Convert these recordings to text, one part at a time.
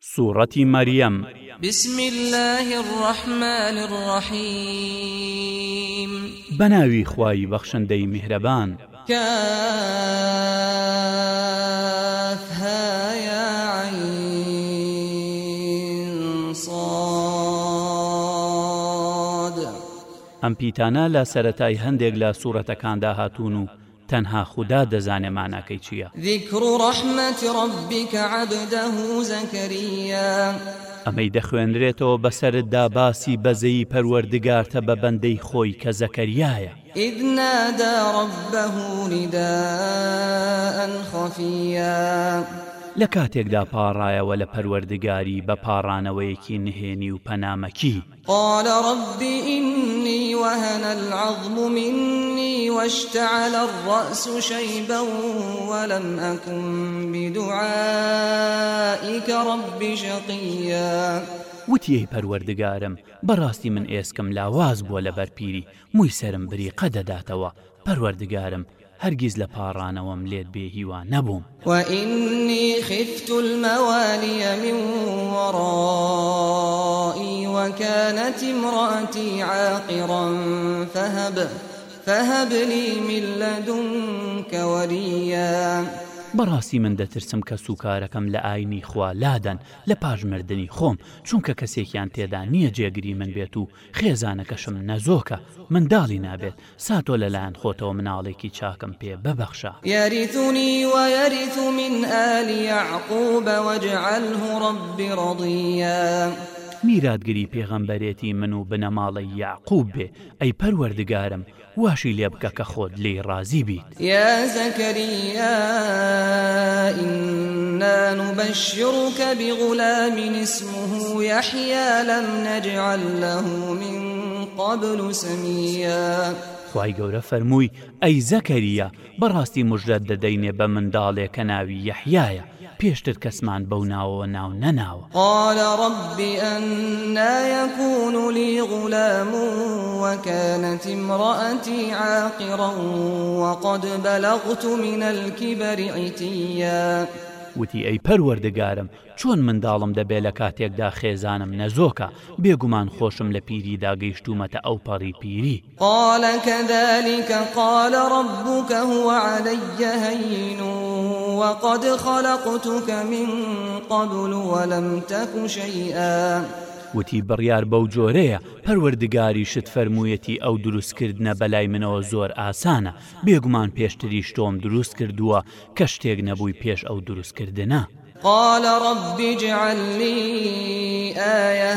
سوورەتی مەریەم بسم الله الرحمن الرحیم بەناوی خوای بەخشندەی میهرەبان ئەم پیتانە لە سەتای هەندێک لە سوورەتەکاندا هاتوون و تەنها خوددا دەزانێ ماناکەی چییە ذیکر و ڕحمەتی ڕبیکە عبدە و زەنکەریە ئەمەی دەخوێنرێتەوە بەسەردا باسی بەزەی پەروەردگارتە بە بەندەی خۆی کە زەکەریایە ئیدنادا ڕبەهوریدا ئەن خۆفیە. لە کاتێکدا پاڕایەوە لە پەروەردگاری بە پاڕانەوەیەکی نهێنی و پەنامەکی قالە ڕبی ئینی وهەنە العظم منی وەشتەعلە الڕأس شەیبە وەلم ئەکم بدوعائیکە ڕبی شەقیە. وتیەی پەروەردگارم بەڕاستی من ئێسکم لاواز بووە لە بەرپیری موی سرم بری قەدەداتەوە پەروەردگارم هەرگیز لە پاڕانەوەم لێت بێهیوان نەبووم وئنی خفت المەوانە من وڕائی وەکەەتی مڕاتی عاقڕان فهب فهب لي من لدنك وليا بەڕاستی من دەترسم کە سوکارەکەم لە ئاینی خوا لادەن لە پاژمردنی خۆم چونکە کەسێکیان تێدا نییە جێگیری من بێت و خێزانەکەشم نەزۆکە منداڵی نابێت ساتۆ لەلایەن خۆتەوە مناڵێکی چاکم پێ ببەخشە یاریتونی وەریت من ئالیعقوب بەوەجعله ڕبی ڕضە. میرادگری پێغەمبەرێتی من و بنەماڵی یاقوب بێ ئەی پەروەردگارم واشی لێ بکە کە خۆت لێ ڕازی بیت یا زەکەریئنان و بەشڕووکە بیغولامی نسمه و یحیا لەم نەجعل لەه من قابل و سەمیە. خی گەورە فەرمووی ئەی زەکەریە بەڕاستی مژدە دەدەینێ بە منداڵێک کە ناوی یەحیایە پێشتر کەسمان بەو ناوەوە ناو نەناوە قالە ڕبی ئەنایەکون و لی غولەم وەکەەتی مڕەتی عاقیڕە وقد بەلەغت منە الكبر عیتە وتی ئەی پەروەردەگارم چۆن منداڵم دەبێ لە کاتێکدا خێزانم نەزۆکە بێگومان خۆشم لە پیریدا گەیشتومەتە ئەو پەڕی پیری قالەکە دەلیکە قالە ڕبووکە هوواەیە هەین وقد خلقتك من قبل ولم تك شيئا وتی بڕیار بەو جۆرەیە پەروەردگاری شت فەرموویەتی ئەو دروستکردنە بەلای منەوە زۆر ئاسانە بێگومان پێشتری شتۆم دروست کردووە کە شتێک نەبووی پێش ئەو دروستکردنە قال ربي اجعل لي آية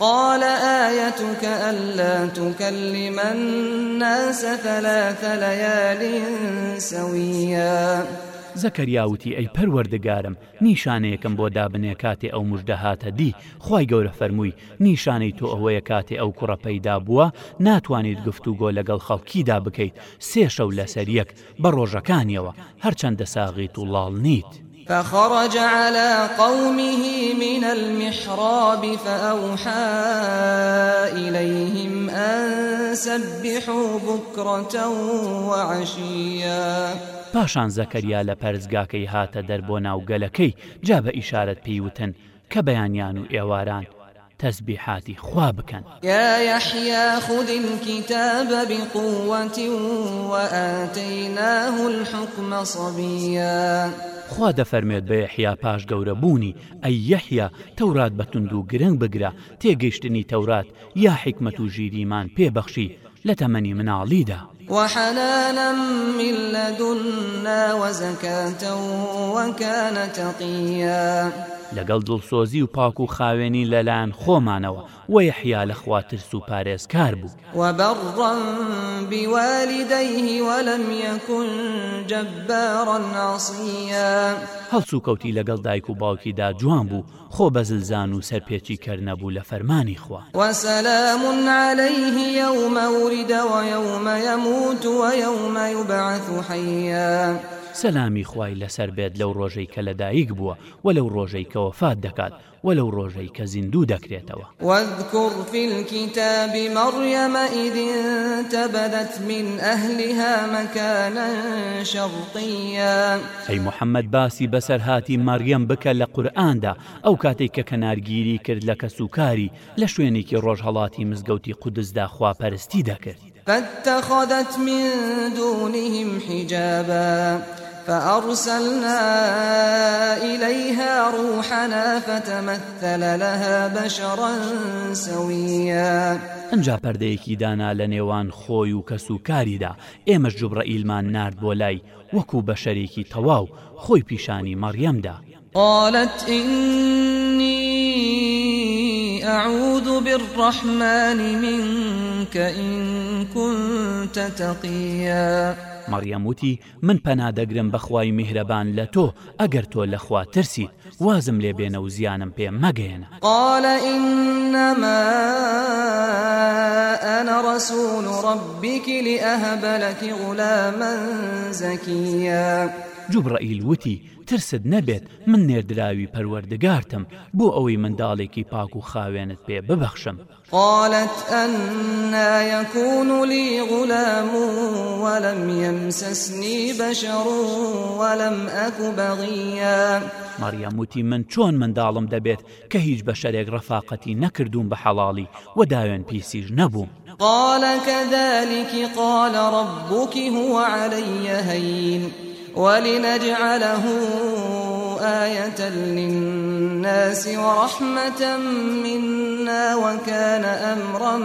قال آيتك ألا تكلم الناس ثلاث ليال سويا زەکەریاوتی ئەی پەروەردەگارم نیشانەیەکم بۆ دابنێ کاتێ ئەو مژدەهاتە دی خی گەورە فەرمووی نیشانەی تۆ ئەوەیە کاتێ ئەو کوڕەپەیدا بووە ناتوانیت گفتوگۆ لەگەڵ خەڵکیدا بکەیت سێ شەو لەسەریەک بە ڕۆژەکانیەوە هەرچەندە ساغیت و لاڵ نیت. فخرج على قومه من المحراب فأوحى إليهم أن سبحوا بكرة وعشيا پاشان زەکەریا لە پەرزگاکەی هاتە دەربۆ ناو گەلەکەی جا بە ئیشارەت پێیوتن کە بەیانیان و ئێواران تسبيحاتي خوابكن يا يحيى خذ الكتاب بقوة وآتيناه الحكم صبيا خوا دەفەرمێت بە یحیا پاش گەورە بوونی ئەی یەحیا تەورات بە تونند و گرنگ بگرە تێگەیشتنی تەورات یا حکمت و ژیریمان پێبەخشی لە تەمەنی مناڵیدا وحەنانە میلدوننا وەزەکەتە وەکەە تەقیە. لەگەڵ دڵسۆزی و پاک و خاوێنی لەلایەن خۆمانەوە وەیحیا لە خواتر سوپارێز کار بوو وبڕم بیوالیدەیهی وەلم یەکون جەببارڕەن ناسیە هەڵسو کەوتی لەگەڵ دایک و باوکیدا جوان بوو خۆ بەزلزان و سەرپێکی کردنەبوو لە فەرمانی خوا وەسەلامون عليهەیهی یومەوریدەوە یومە یەموت وە یومە و بەعث و حەیە. سەلامی خوای لەسەر بێت لەو ڕۆژەی کە لەدایک بووە و لەو ڕۆژەی کەەوە فات دەکات و لەو ڕۆژەی کە زیندوو دەکرێتەوە وەذکوڕفیلکیتابی مەڕیەمە ئیدتە بەدەت من ئەهلیها مەکانە شەڵقیە ئەی محەممەد باسی بەسەر هاتی مەریەم بکە لە قورئاندا ئەو کاتێک کە کەنارگیری کرد لە کە سوکاری لە شوێنێکی ڕۆژهڵاتی مزگەوتی قودزدا خواپەرستی دەکرد فاتخذت من دونهم حجابا فأرسلنا إليها روحنا فتمثل لها بشرا سويا ئەجا پەردەیەکی دانا لە نێوان خۆی و کەس و کاریدا ئێمەش جوبرەئیلمان نرد بۆ لای وەکو بەشەرێکی تەواو خۆی پیشانی مەڕەمدا قالت إني أعوذ بالرحمن منك إن كنت تقيا مەڕیەموتی من پەنادەگرم بەخوای میهرەبان لە تۆ ئەگەر تۆ لەخوا ترسیت وازم لێ بێنە و زیانم پێ مەگەێنە قالە إنما أنا رسول ربك لأهب لك غلاما زكيا جوبڕائیل وتی ترست نەبێت من نێردراوی پەروەردەگارتم بۆ ئەوەی منداڵێکی پاک و خاوێنت پێ ببەخشم قالت أنا يكون لي غلام ولم يمسسني بشر ولم أك بغيا مەریەم وتی من چۆن منداڵم دەبێت کە هیچ بە شەرێک ڕەفاقەتی نەکردوون بە حەڵاڵی و داوێن پیسیش نەبووم قالەکە ذلكی قالە ڕبووکی هو عليهەین. ولنجعله آية للناس ورحمة منا وكان أمرا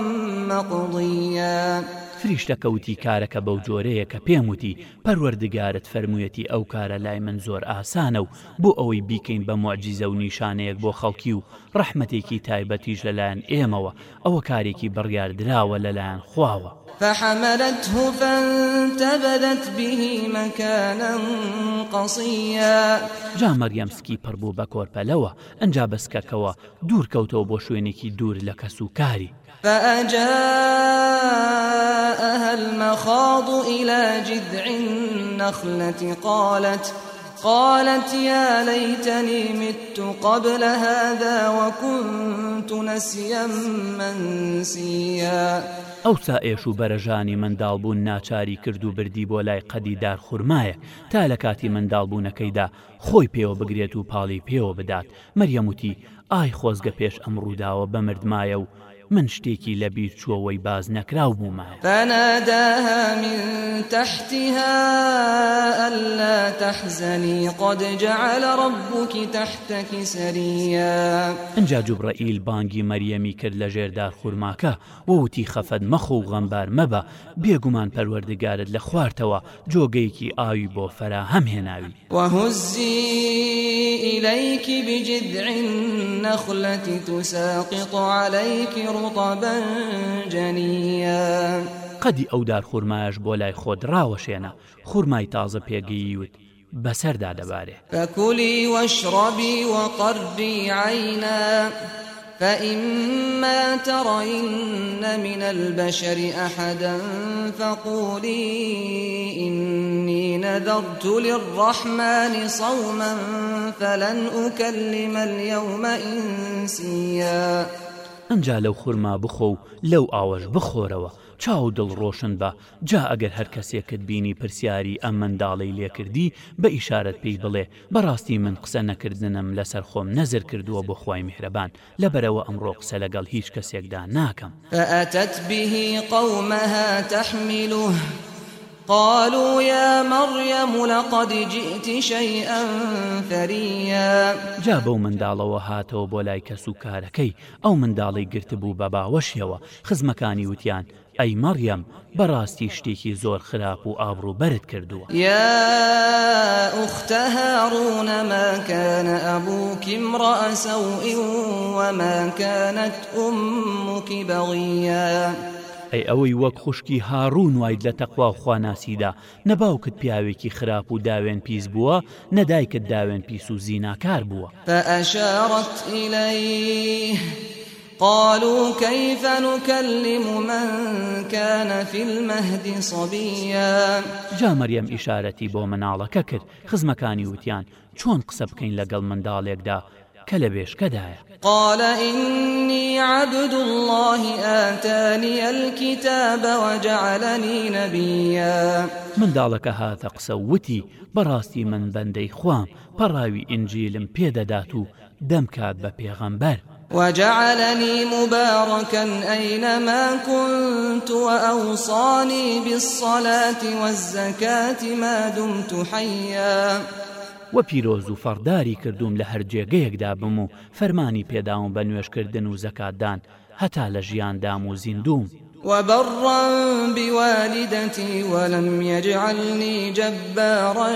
مقضيا فریشتە کەوتی کارەکە بەو جۆرەیە کە پێم وتی پەروەردگارت فەرموویەتی ئەو کارە لای من زۆر ئاسانە و بۆ ئەوەی بیکەین بە معجززە و نیشانەیەک بۆ خەڵکی و ڕەحمەتێکی تایبەتیش لەلایەن ئێمەوە ئەوە کارێکی بڕیاردراوە لەلایەن خواوە فحملته فانتبذت به مكانا قصيا جا مەریەم سکی پڕ بوو بە کۆرپەلەوە ئەجا بەسکەکەوە دوور کەوتەوە بۆ شوێنێکی دوور لە کەسوکاری فأجاءها المخاض إلى جذع النخلة قالت قالت يا ليتني مت قبل هذا وكنت نسيا منسيا ئەوسا ئێش و بەرەژانی منداڵبوون ناچاری کرد و بردی بۆ لای قەدیدار خورمایە تا لە کاتی منداڵبوونەکەیدا خۆی پێوە بگرێت و پاڵی پێوە بدات مەریەموتی ئای خۆزگە پێش ئەمڕووداوە بەمردمایە و من شتێکی لە بیرچووەوەی باز نەکراو بوومە فەنەداها من تەحتها ئەللا تەحزەنی قد جعل ربك تحتك سريا ئەجا جوبرەئیل بانگی مەریەمی کرد لە ژێردار خورماکە وتی خەفەت مەخۆ و غەمبار مەبە بێگومان پەروەردەگارت لە خوارتەوە جۆگەیەکی ئاوی بۆ فەراهەم هێناوی وهزی إليك بجذع النخلة تساقط عليك رطبا جنيا قەدی ئەودار خورمایش بۆ لای خۆت ڕاوەشێنە خورمای تازە پێگەی وت بەسەردا دەبارێ فەکولی وەشڕبی وەقەربی عینە. فإما ترين من البشر أحدا فقولي إني نذرت للرحمن صوما فلن أكلم اليوم إنسيا ئەنج لەو خورما بخۆ و لەو ئاوەش بخۆرەوە چاو دڵ ڕۆشن بە جا ئەگەر هەر کەسێکت بینی پرسیاری ئەم منداڵی لێکردی بە ئیشارەت پێی بڵێ بەڕاستی من قسە نەکردنم لەسەر خۆم نەزر کردووە بۆ خی میهرەبان لەبەرەوە ئەمڕۆ قسە لەگەڵ هیچ کەسێکدا ناکەم ئەتت بهی قەومەها تەحمیلوه قالوا يا مريم لقد جئت شيئا ثريا جا بەو منداڵەوە هاتەوە بۆ لای کەس و کارەکەی ئەو منداڵی گرتبوو بە باوەشیەوە خزمەکانی وتیان ئەی مەڕەم بەڕاستی شتێکی زۆر خراپ و ئابروو بەرت کردووە یا ئوختەهڕونەمەکەە ئەبووکی مڕەسە و ئیوەمەکەەت عمکی بەڵە. ئەی ئەوەی وەک خوشکی هاڕوون وایت لە تەخوا خواناسیدا نەباوکت پیاوێکی خراپ و داوێن پیس بووە نەدایکت داوێن پیس و زیناکار بووە فأشارت إليه قالوا كيف نكلم من كان في المهد صبيا جا مەریەم ئیشارەتی بۆ مناڵەکە کرد خزمەکانی وتیان چۆن قسە بکەین لەگەڵ منداڵێکدا کە لە بێشکەدایە قال إني عبد الله آتاني الكتاب وجعلني نبيا من داڵەکە هاتە قسە وتی بەڕاستی من بەندەی خوام پەڕاوی ئنجیلم پێدەدات و دەمکات بە پێغەمبەر وجعلني مباركا أينما كنت وأوصاني بالصلاة والزكاة ما دمت حيا وە پیرۆز و فەڕداری کردووم لە هەرجێگەیەکدا بم و فەرمانی پێداوم بە نوێشکردن و زەکاتدان هەتا لە ژیاندام و زیندوم. وبرا بوالدتي ولم يجعلني جبارا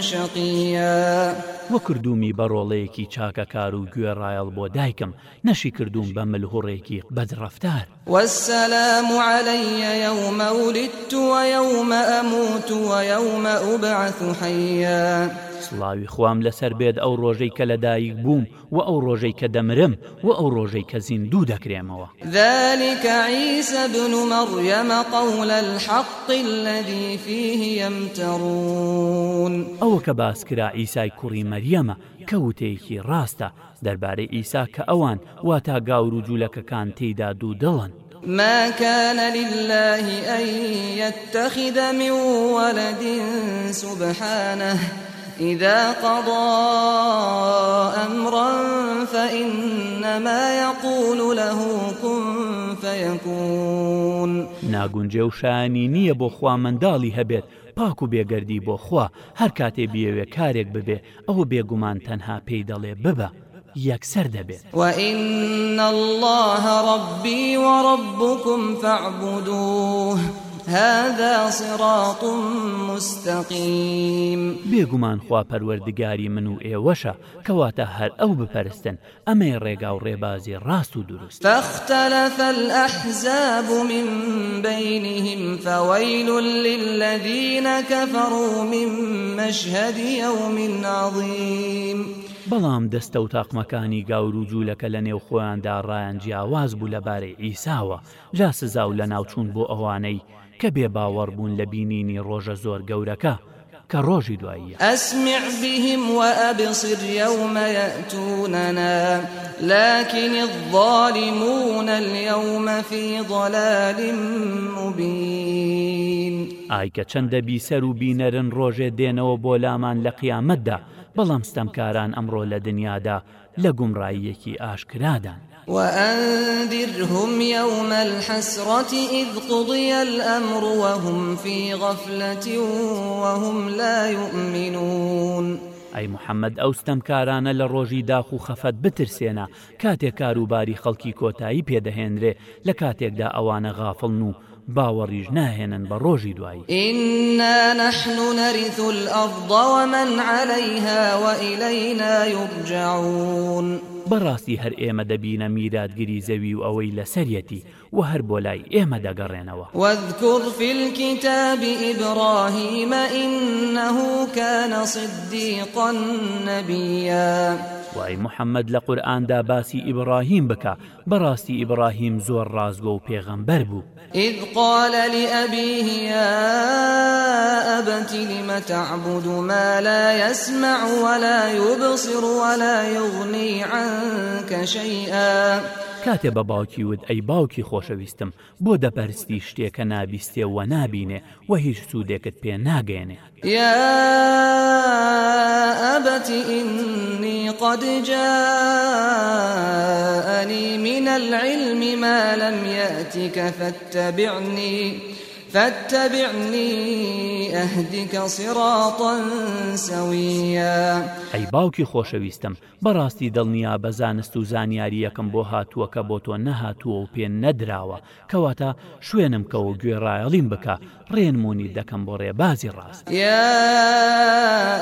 شقيا وەکردومی بەڕۆڵەیەکی چاکە کار و گوێڕایەڵ بۆ دایکم نەشی کردوم بە ملهوڕێکی بەدڕفتار والسلام علي يوم ولدت ويوم أموت ويوم أبعث حيا سڵاوی خوام لەسەر بێت ئەو ڕۆژەی کە لەدایک بووم و ئەو ڕۆژەی کە دەمرم و ئەو ڕۆژەی کە زیندوو دەکرێمەوە ذلكکە عیسەبن و مەڕەمە قەول الحق الذي فيه يمترون ئەوە کە باسکرا ئیسای کوڕی مەریەمە کەوتەیەکی ڕاستە دەربارەی ئیسا کە ئەوان وا تا گاور و جوولەکەکان تێدا دوو دڵن. ما كان لله أن يتخذ من ولد سبحانه إذا قضى أمرا فإنما يقول له كن فيكون ناگونجێ و شانی نییە بۆ خوا منداڵی هەبێت پاک و بێگەردی بۆ خوا هەر کاتێ بیەوێ کارێک ببێ ئەوە بێگومان تەنها پێی دەڵێ ببە یەکسەر دەبێت وإن الله ربي وربكم فاعبدوه هذا صراط مستقيم بێگومان خوا پەروەردگاری من و ئێوەشە کەواتە هەر ئەو بپەرستن ئەمەی ڕێگا و ڕێبازی ڕاست و دروست فاختلف الأحزاب من بينهم فويل للذين كفروا من مشهد يوم عظيم بەڵام دەستە و تاقمەکانی گاور و جوولەکە لە نێو خۆیاندا ڕایان جیاواز بوو لەبارەی ئیساوە جا سزااو لە ناوچوون بۆ ئەوانەی کە بێ باوەڕ بوون لە بینینی ڕۆژە زۆر گەورەکە کە ڕۆژی دوایی ئەسمع بهم وأبصر يوم يأتوننا لكن الظالمون اليوم في ضلال مبين ئایکە چەندە بیسەر و بینەرن ڕۆژێ دێنەوە بۆ لامان لە قیامەتدا بەڵام ستەمکاران ئەمڕۆ لە دنیادا لە گومڕاییەکی ئاشکرادان. وأنذرهم يوم الحسرة إذ قضي الأمر وهم في غفلة وهم لا يؤمنون ئەی محەممەد ئەوستەم کارانە لە ڕۆژی داخ و خەفەت بترسێنە کاتێک کاروباری خەڵکی کۆتایی پێدەهێنرێ لە کاتێکدا ئەوانە غافڵن و باوەڕیژ ناهێنن بە ڕۆژی دوایی ئنا نەحن نەریت الأفضەوە من عليهەیها وئیلەینا یوبجاون. بەڕاستی هەر ئێمە دەبینە میراتگیری زەوی و ئەوەی لەسەرەتی و هەر بۆ لای ئێمە دەگەڕێنەوە وەذکوڕ فیلکیتابی ئیبڕاهیمە ئینەهوکەنە صدیقۆن نەبیە. وای محەممەد لە قورآاندا باسی ئیبراهیم بکە بەڕاستی ئیبراهیم زۆر ڕازگۆ و پێغەمبەر بوو إذ قال لأبيه يا أبت لم تعبد ما لا يسمع ولا يبصر ولا يغني عن منك شيئا کاتێ بە باوکی ود ئەی باوکی خۆشەویستم بۆ دەپەرستی شتێکە نابیستێ و نابینێ و هیچ سوودێکت پێ ناگەێنێ یا ئەبەتی ئینی قدجا ئەنی منە العلمی ما لم يأتك فاتبعني فاتبعني أهدك صراطا سويا ئەی باوکی خۆشەویستم بەڕاستی دڵنیا بە زانست و زانیاریەکەم بۆ هاتووەکە بۆ تۆ نەهاتووە و پێ نەدراوە کەواتە شوێنم کەەوە گوێڕایەڵیم بکە ڕێنمونی دەکەم بۆ ڕێبازی ڕاست یا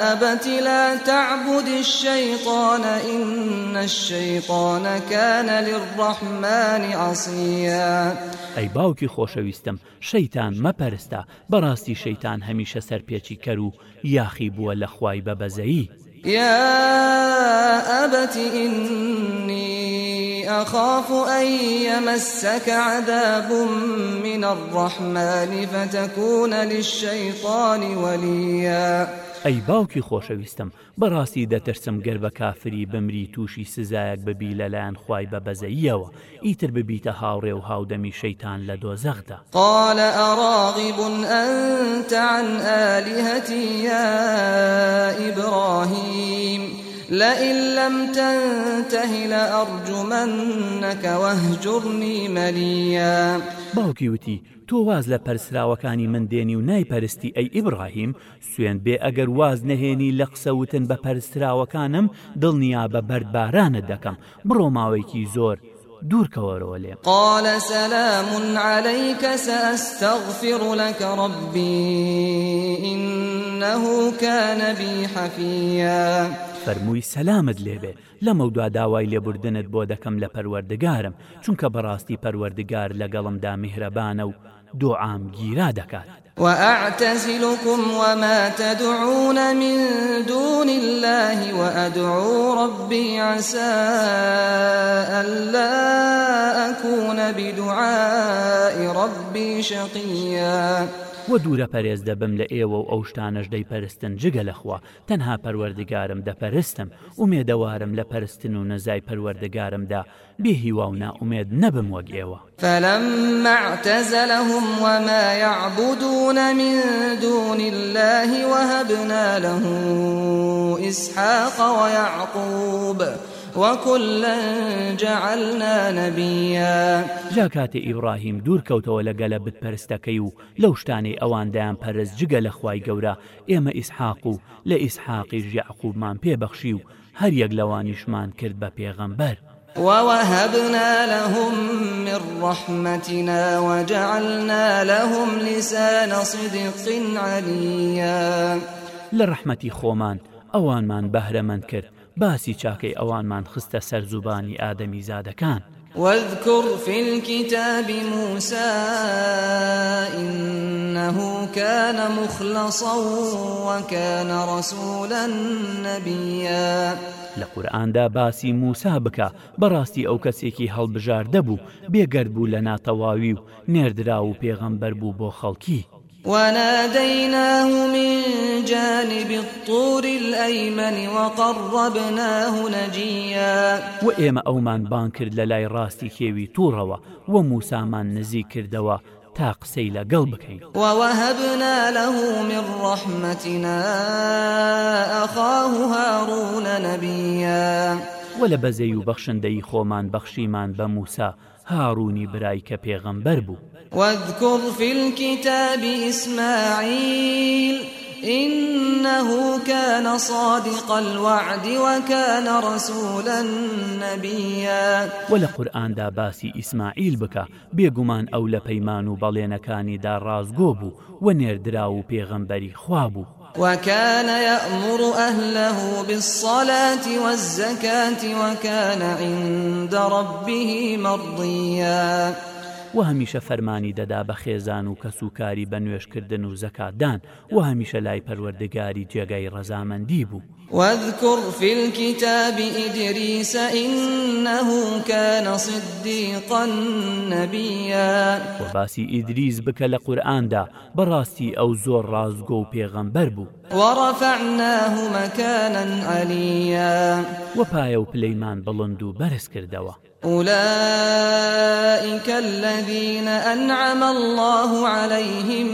ئەبەتی لە تعبودی شەیقۆنە ئینە شەیقۆنەکەە لڕحمانی ئاسیە ئەی باوکی خۆشەویستم شەیتان مەپەرستە بەڕاستی شەیتان هەمیشە سەرپێکی کەر و یاخی بووە لە خوای بەبەزایی يا أبت إني أخاف أن يمسك عذاب من الرحمن فتكون للشيطان ولياً ئەی باوکی خۆشەویستم بەڕاستی دەترسم گەر بە کافری بمری تووشی سزایەک ببی لەلایەن خوای بە بەزەییەوە ئیتر ببیتە هاوڕێ و هاودەمی شەیتان لە دۆزەخدا قالە ئەڕاغیبوون ئەتان ئەلیهەتیە ئیبڕاهیم لئن لم تنتهي لأرجمنك واهجرني مليا باوکی وتی تۆ واز لە پەرسراوەکانی من دێنی و نایپەرستی ئەی ئیبراهیم سوێن بێ ئەگەر واز نەهێنی لە قسەوتن بە پەرسراوەکانم دڵنیا بە بەردبارانە دەکەم بڕۆ ماوەیەکی زۆر دوور کەوەرەوە لێ قالە سەلامون عليهیکە سەستەغفر لەکە ڕبی إنه كان بي حفيا فەرمووی سەلامت لێبێ لەمە دوا داوای لێبوردنت بۆ دەکەم لە پەروەردگارم چونکە بەڕاستی پەروەردگار لەگەڵمدا میهرەبانە و دعام گیرا دەکات وأعتزلكم وما تدعون من دون الله وأدعو ربي عسى ألا أكون بدعاء ربي شقيا وە دوورە پەرێز دەبم لە ئێوە و ئەو شتانەش دەی پەرستن جگە لەخوا تەنها پەروەردگارم دەپەرستم ومێدەوارم لە پەرستن و نەزای پەروەردەگارمدا بێهیوا و ناومێد نەبم وەک ئێوە فلممەعتەزەلهم وما يعبدون من دون الله وهبنا له إسحاق ويعقوب وەکلەن جعلنا نەبیە جا کاتێ ئیبراهیم دوورکەوتەوە لەگە لە بتپەرستەکەی و لەو شتانی ئەواندایان پەرست جگە لە خوای گەورە ئێمە ئیسحاق و لە ئیسحاقی ژیعقوبمان پێبەخشی و هەریەک لەوانیشمان کرد بە پێغەمبەر. ووهبنا لهم من رحمتنا وجعلنا لهم لسان صدق عليا لرحمتي خومان ئەوانمان بەهرەمەند کرد باسی چاکەی ئەوانمان خستە سەر زوبانی ئادەمی زادەکان. واذكر في الكتاب موسى إنه كان مخلصا وكان رسولا نبيا لە قورآاندا باسی موسا بکە بەڕاستی ئەو کەسێکی هەڵبژار دەبوو بێگەرد بوو لە ناتەواوی و نێردرا و پێغەمبەر بوو بۆ خەڵکی وناديناه من جانب الطور الأيمن وقربناه نجيا وإما أومان بان کرد للاي راستي خيوي توروا وموسامان نزي كردوا تا قسەی لە گەڵ بکەین ووەهبنا له من ڕحمەتنا ئەخاه هاڕونە نەبیە وە لە بەزەی و بەخشندەی خۆمان بەخشیمان بە موسا هاڕوونی برای کە پێغەمبەر بوو وەذکڕ فیلکیتابی ئیسماعیل إنه كان صادق الوعد وكان رسولا نبيا ولقرآن دا باسي إسماعيل بك بيقمان أو لبيمان بلينكاني دا رازقوبو ونردراو بيغمبري خوابو وكان يأمر أهله بالصلاة والزكاة وكان عند ربه مرضيا و هەمیشە فەرمانی دەدا بە خێزان و کەسوکاری بە نوێشکردن و زەکاتدان و هەمیشە لای پەروەردەگاری جێگای ڕەزامەندی بوو واذكر في الكتاب إدريس إنه كان صديقا نبيا وباسي إدريس بك لقرآن دا براستي أو زور رازقو بيغمبر بو ورفعناه مكانا عليا وبايو بليمان بلندو برس كردوا أولئك الذين أنعم الله عليهم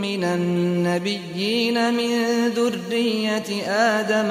من النبيين من ذرية آدم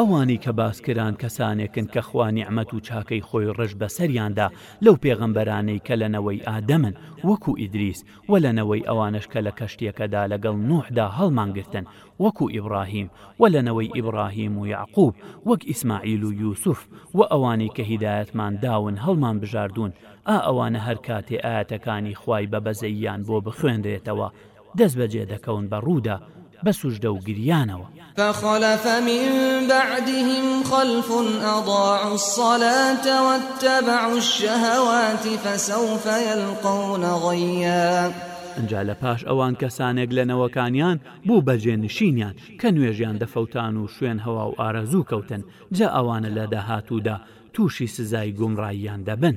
ئەوانی کە باسکران کەسانێکن کە خوانی ئەمەت و چاکەی خۆی ڕژ بەسەریاندا لەو پێغەمبەرانەی کە لەنەوەی ئادەمن وەکو ئیدریس و لەنەوەی ئەوانش کە لە کەشتێکەدا لەگەڵ نوحدا هەڵمانگرتن وەکو ئیبراهیم و لەنەوەی ئیبراهیم و یعقوب وەک ئیسماعیل و یوسف و ئەوانی کە هیدایەتمان داون هەڵمان بژاردون ئا ئەوانە هەر کاتێ ئاەتەکانی خوای بە بەزەیان بۆ بخوێنرێتەوە دەست بەجێ دەکەون بە ڕوودا بە سوژدە و گریانەوە فخلف من بعدهم خلف أضاعوا الصلاة واتبعوا الشهوات فسوف يلقون غيا ئەجا لە پاش ئەوان کەسانێک لەنەوەکانیان بوو بەجێنشینیان کە نوێژیان دەفەوتان و شوێن هەوا و ئارەزوو کەوتن جا ئەوانە لە داهاتوودا تووشی سزای گومڕاییان دەبن.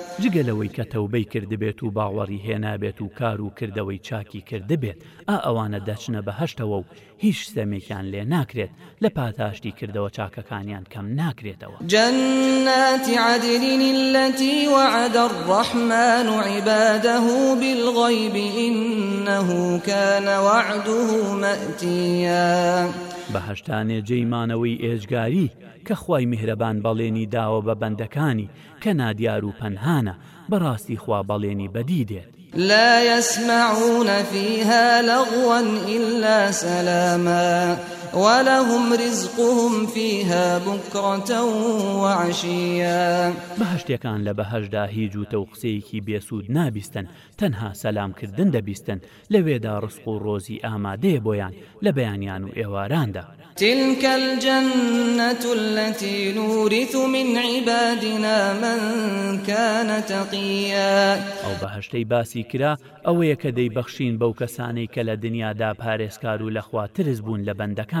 جگە لەوەی کە تەوبەی کردبێت و باوەڕی هێنابێت و کار و کردەوەی چاکی کردبێت ئا ئەوانە دەچنە بەهشتەوە و هیچ سەمێکیان لێ ناکرێت لە پاتاشتی کردەوە چاکەکانیان کەم ناکرێتەوە جەناتی عادلینی لەتی وعدە ڕەحمان و عیبادەه بالغیبی إنهکەنەوەعدوه مەتیە بەهشتانێ جەیمانەوەی ئێجگاری کە خی میهرەبان بەڵێنی داوە بە بەندەکانی کە نادیار و پەنهانە بەڕاستی خوا بەڵێنی بەدی دێت لا يسمعون فيها لغوا إلا سلاما وَلَهُمْ رِزْقُهُمْ فِيهَا بُكْرَةً وَعَشِيًّا بەهشتەکان لە بەهشدا هیچ و تەوقسەیەکی بێسوود نابیستن تەنها سەلامکردن دەبیستن لەوێدا ڕسق و ڕۆزی ئامادەیە بۆیان لە بەیانیان و ئێواراندا تلك الجنة التي نورث من عبادنا من كان تقيا ئەو بەهشتەی باسی کرا ئەوەیە کە دەیبەخشین بەو کەسانەی کە لە دنیادا پارێزکار و لەخوا ترس بوون لە بەندەکان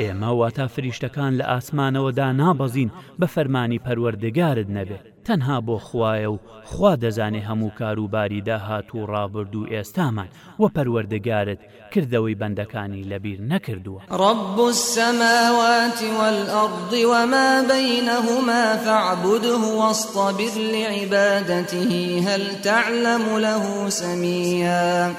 ئێمە واتە فریشتەکان لە ئاسمانەوەدا نابەزین بە فەرمانی پەروەردەگارت نەبێت تەنها بۆ خوایە و خوا دەزانێ هەموو کاروباری داهات و ڕابرد و ئێستامان و پەروەردەگارت کردەوەی بەندەکانی لەبیر نەکردووە ڕب السماواتی والأرض وما بينهما فاعبده واصطبر لعبادته هل تعلم له سميا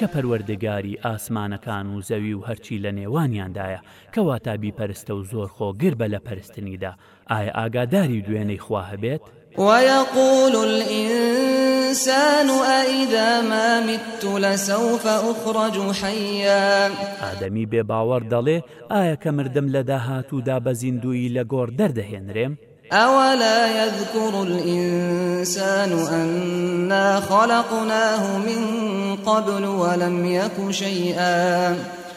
کە پەروەردەگاری ئاسمانەکان و زەوی و هەرچی لە نێوانیاندایە کەواتابی پەرستە و زۆر خۆگر بە لە پەرستنیدا ئایا ئاگاداری دوێنەی خوا هەبێت؟ ويقول الإنسان أئذا ما مت لسوف أخرج حيا آدمي بباور دلي آيا كمردم لداهاتو دا بزندوي لغور دردهن ريم أولا يذكر الإنسان أنا خلقناه من قبل ولم يك شيئا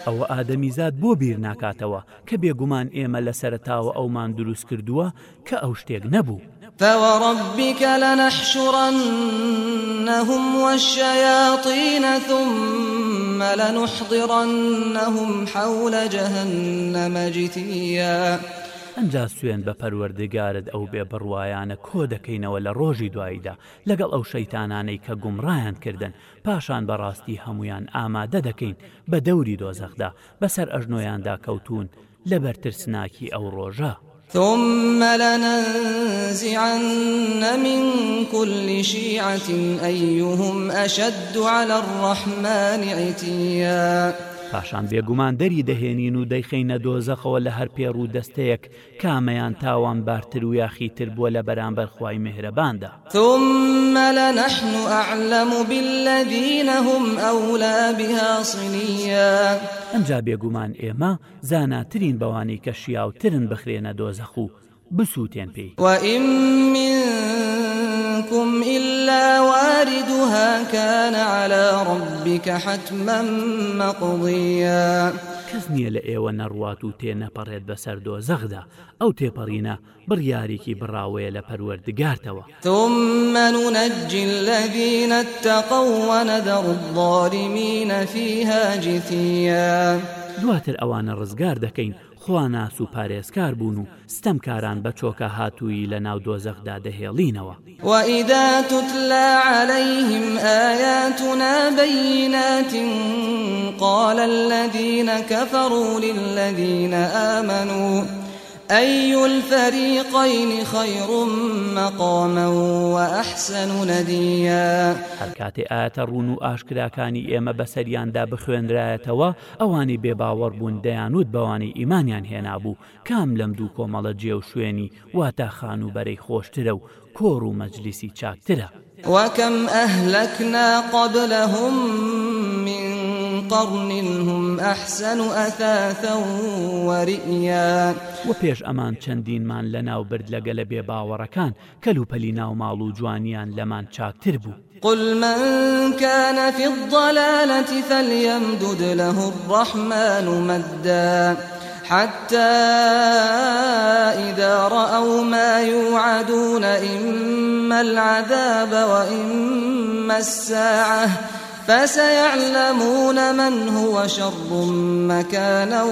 ئەوە ئادەمیزاد بۆ بیر ناکاتەوە کە بێگومان ئێمە لە سەرتاوە ئەومان دروست کردووە کە ئەو شتێک نەبوو فوربك لنحشرنهم والشياطين ثم لنحضرنهم حول جهنم جثيا ئەنجا سوێن بە پەروەردگارت ئەو بێ بڕوایانە کۆ دەکەینەوە لە ڕۆژی دواییدا لەگەڵ ئەو شەیتانانەی کە گومڕایان کردن پاشان بەڕاستی هەمویان ئامادە دەکەین بە دەوری دۆزەخدا بەسەر ئەژنۆیاندا کەوتون لە بەرترسناکی ئەو ڕۆژە. ثم لننزعن من كل شيعة أيهم أشد على الرحمن عتيا پاشان بێگومان دەری دەهێنین و دەیخینە دۆزەخەوە لە هەر پێڕ و دەستەیەک کامەیان تاوان بارتر و یاخیتر بووە لە بەرامبەر خوای مهرەباندا ثمە لە نەحن و ئەعلم و بالەدینەهم ئەولا بهاصنیە ئەمجا بێگومان ئێمە زاناترین بەوانی کە شیاوترن بخرێنە دۆزەخ و بسووتێن پێی وئیم من منكم إلا واردها كان على ربك حتما مقضيا کەس نییە لە ئێوە نەڕوات و تێنەپەڕێت بەسەر دۆزەخدا ئەو تێپەڕینە بڕیارێکی بڕاوەیە لە پەروەردگارتەوە تۆمەن و نەجل لە دیینەتەقەوانەدە ڕڵاریمینە فیهاجتیە دواتر ئەوانە ڕزگار دەکەین خۆیان ناس و پارێزکار بوون و ستەمکاران بە چۆکە هاتووی لە ناو دۆزەخدا دەهێڵینەوە وەئیدا تتلا عليهلەیهم ئاياتنا بەینات قال الذين كفروا للذين آمنوا أي الفريقين خير مقاما وأحسن نديا هەر کاتێ ئاەتە ڕوون و ئاشکراکانی ئێمە بەسەریاندا بخوێنرایەتەوە ئەوانی بێباوەڕ بوون دەیانوت بەوانی ئیمانیان هێنابوو کام لەم دوو کۆمەڵە جێ و شوێنی واتە خان و بەرەی خۆشترە و کۆڕ و مەجلیسی چاکترە وەکەم ئەهلەکنا قبلهم قرن هم أحسن أثاثا ورئيا و پێش ئەمان چەندینمان لە ناوبرد لەگە لە بێ باوەڕەکان کەلوپەلی ناو ماڵ و جوانیان لەمان چاکتر بوو قل من كان في الضلالة فليمدد له الرحمن مدا حتى إذا رأوا ما يوعدون إما العذاب وإما الساعة فسيعلمون من هو شر مكانا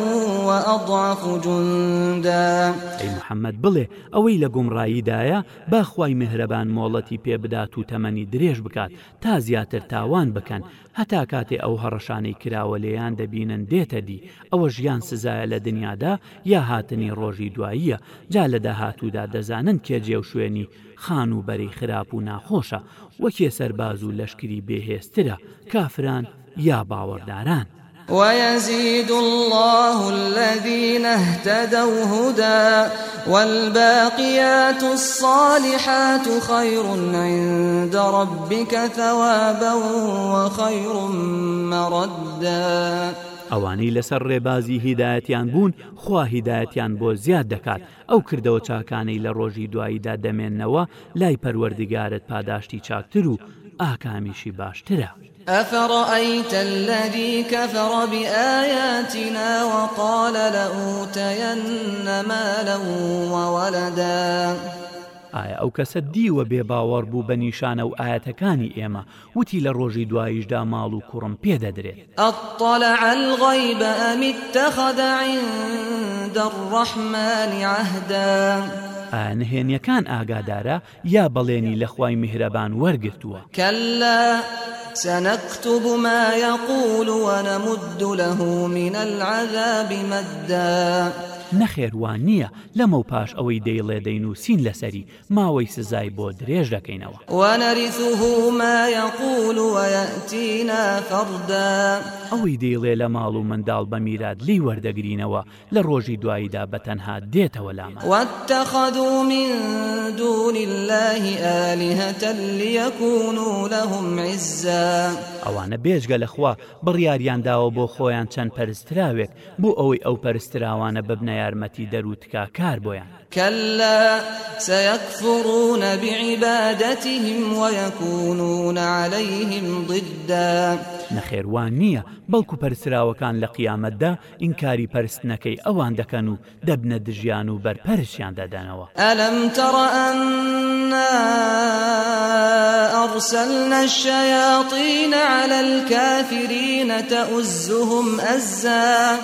وأضعف جندا أي محمد بڵێ ئەوەی لە گومڕاییدایە باخوای مهرەبان مۆڵەتی پێبدات و تەمەنی درێژ بکات تا زیاتر تاوان بکەن هەتا کاتێ ئەو هەڕەشانەی کراوە لێیان دەبینن دێتە دی ئەوە ژیان سزایە لە دنیادا یا هاتنی ڕۆژی دواییە جا لە داهاتوودا دەزانن کێجێ و شوێنی خان و بەری خراپ و ناخۆشە وەکێ سەرباز و لەشکری بێهێسترە کافران یا باوەڕداران ويزيد الله الذين اهتدوا هدى والباقيات الصالحات خير عند ربك ثوابا وخير مردا ئەوانەی لەسەر ڕێبازی هیدایەتیان بوون خوا هیدایەتیان بۆ زیاد دەکات ئەو کردەوە چاکانەی لە ڕۆژی دواییدا دەمێننەوە لای پەروەردگارت پاداشتی چاکتر و ئاکامیشی باشترە. أفرأيت الذي كفر بآياتنا وقال لأوتين مالا وولدا ئایا ئەو کەسە دیوە بێباوەڕ بوو بە نیشانە و ئاەتەکانی ئێمە وتی لە ڕۆژی دواییشدا ماڵ و کوڕم پێدەدرێت ئەطلع الغی بە ئەمیت تەخەداین دەڕەحمانی عهدا. نهێنیەکان ئاگادارە یا بەڵێنی لەخوای میهرەبان وەرگتووە کەللا سنكتب ما يقول ونمد له من العذاب مدا نەخێوان نییە لەمە پاش ئەوەی دەیڵێ دەینوسین لەسەری ماوەی سزای بۆ درێژ دەکەینەوە وەنەریسوهمەقول وەتیە فەڕدا ئەوەی دەیڵێ لە ماڵ و منداڵ بە میرات لی وەردەگرینەوە لە ڕۆژی دواییدا بەتەنها دێتەوە لامە واتەخەدو من دونی اللهی ئالیهتە لیەکون و لەهم عزە ئەوانە بێژگە لەخوا بڕیاریانداوە بۆ خۆیان چەند پەرستراوێک بۆ ئەوەی ئەو پەرستراوانە ببنای یارمەتی دەروتکا کار بۆیان كلا سيكفرون بعبادتهم ويكونون عليهم ضدا نەخێوان نییە بەڵکو پەرسراوەکان لە قیامەتدا ئینکاری پەرستنەکەی ئەوان دەکەن و دەبنە دژیان و بەرپەرشیان دەدانەوە ئەلم تڕنا أرسلنا الشياطين على الكافرين تؤزهم أزا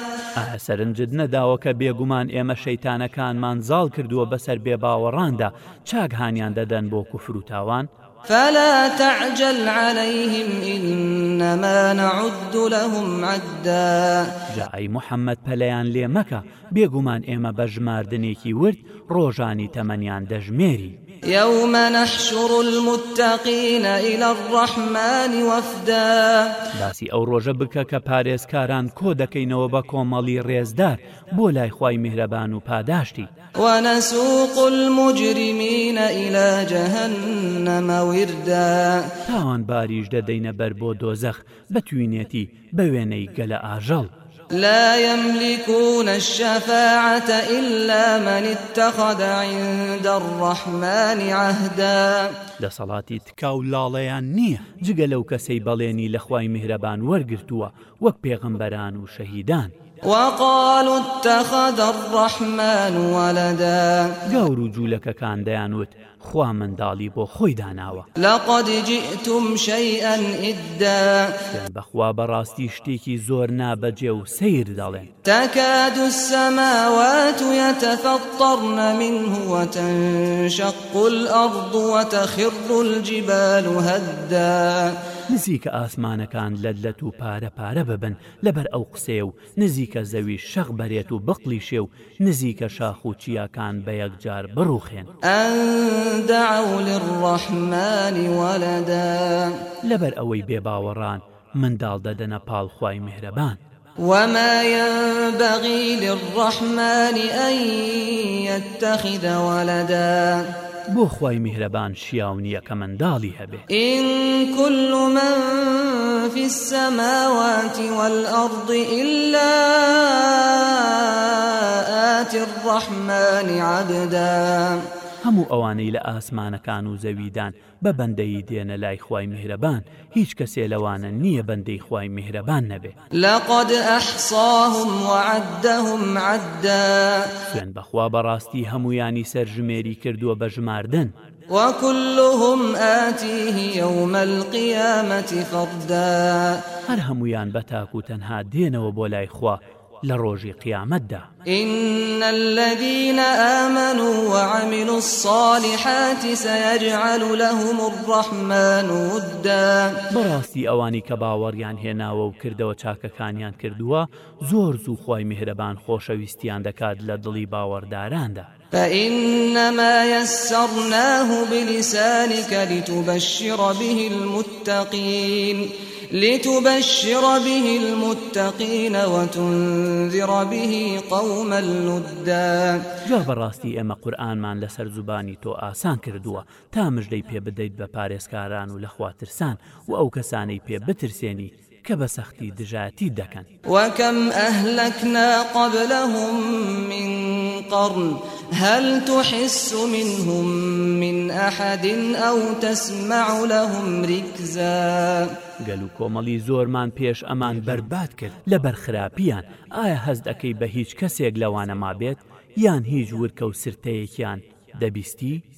سەرنجت نەداوە کە بێگومان ئێمە شەیتانەکانمان زاڵ کردووە بەسەر بێباوەڕاندا چاک هاانیان دەدەن بۆ کوفروتاوان؟ فلا تعجل عليهم إنما نعد لهم عدا جاءي محمد پلیان لێ مەکە بێگومان ئێمە بە ژماردنێکی ورد ڕۆژانی تەمەنیان دەژمێری يوم نحشر المتقين إلى الرحمن وفدا داسي ئەو ڕۆژە بکە کە پارێزکاران کۆ دەکەینەوە بە کۆمەڵی ڕێزدار بۆ لای خی میهرەبان و پاداشتی وەنەسوق المجرمين إلى جهنم ووردا تاوان باریش دەدەینە بەر بۆ دۆزەخ بەتوینێتی بە وێنەی گەلە ئاژەڵ. لا يملكون الشفاعة إلا من اتخذ عند الرحمن عهدا لە سەڵاتی تکاو لاڵەیان نییە جگە لەو کەسەی بەڵێنی لەخوای میهرەبان وەرگرتووە وەک پێغمبەران و شەهیدان. وقالوا اتخذ الرحمن ولدا گەور و جوولەکەکان دەیانوت خوا منداڵی بۆ خۆی داناوە لەقدجیتم شەیئەن ئیددا بەخوا بەڕاستی شتێکی زۆر نابەجێ و سیر دەڵێن تەکاد السماوات يتفطرن منه وتنشق الأرض وتخر الجبال هدا نزیکە ئاسمانەکان لەدلەت و پارە پارە ببن لەبەر ئەو قسێ و نزیکە زەوی شەق بەرێت و بقلی شێ و نزیکە شاخ و چیاکان بە یەکجار بڕوخێن ئە دعوا للرحمن ولدا لبر أوي بباوران من دال ددنا پال خواي مهربان وما ينبغي للرحمن أن يتخذ ولدا بۆ خی میهرەبان شیاو نییە کە منداڵی هەبێ إن كل من في السماوات والأرض إلا آت الرحمن عبدا هەموو ئەوانەی لە ئاسمانەکان و زەویدان بە بەندەی دێنە لای خی میهرەبان هیچ کەسێ لەوانە نییە بەندەی خی میهرەبان نەبێ لەقد ئەحساهم وعددەهم عدا خوێن بەخوا بەڕاستی هەمویانی سەرژمێری کردووە بە ژماردن. وكلهم آتيه يوم القيامة فردا هر همویان بەتاکو تەنها دێنەوە بۆ لای خوا لە ڕۆژی قیامەتدا إن الذين آمنوا وعملوا الصالحات سيجعل لهم الرحمن ودا بەڕاستی ئەوانی کە باوەڕیان هێناوە و کردەوە چاکەکانیان کردووە زۆر زوو خۆی میهرەبان خۆشەویستیان دەکات لە دڵی باوەڕداراندا فإنما يسرناه بلسانك لتبشر به المتقين لتبشر به المتقين وتنذر به قوما لدا جا بەڕاستی ئێمە قورآنمان لەسەر زوبانی تۆ ئاسان کردووە تا مژدەی پێ بدەیت بە پارێزکاران و لە خواترسان و ئەو کەسانەی پێ بترسێنی کە بە سەختی دژاتی دەکەن وەکەم ئەهلەکنا قبلهم من قرن هل تحس منهم من أحد أو تسمع لهم ركزا گەل و کۆمەڵی زۆرمان پێش ئەمان بربات کرد لە بەرخراپیان ئایا هەز دەکەی بە هیچ کەسێک لەوانە ما بێت یان هیچ ورکە و سرتەیەکیان دەبیستی؟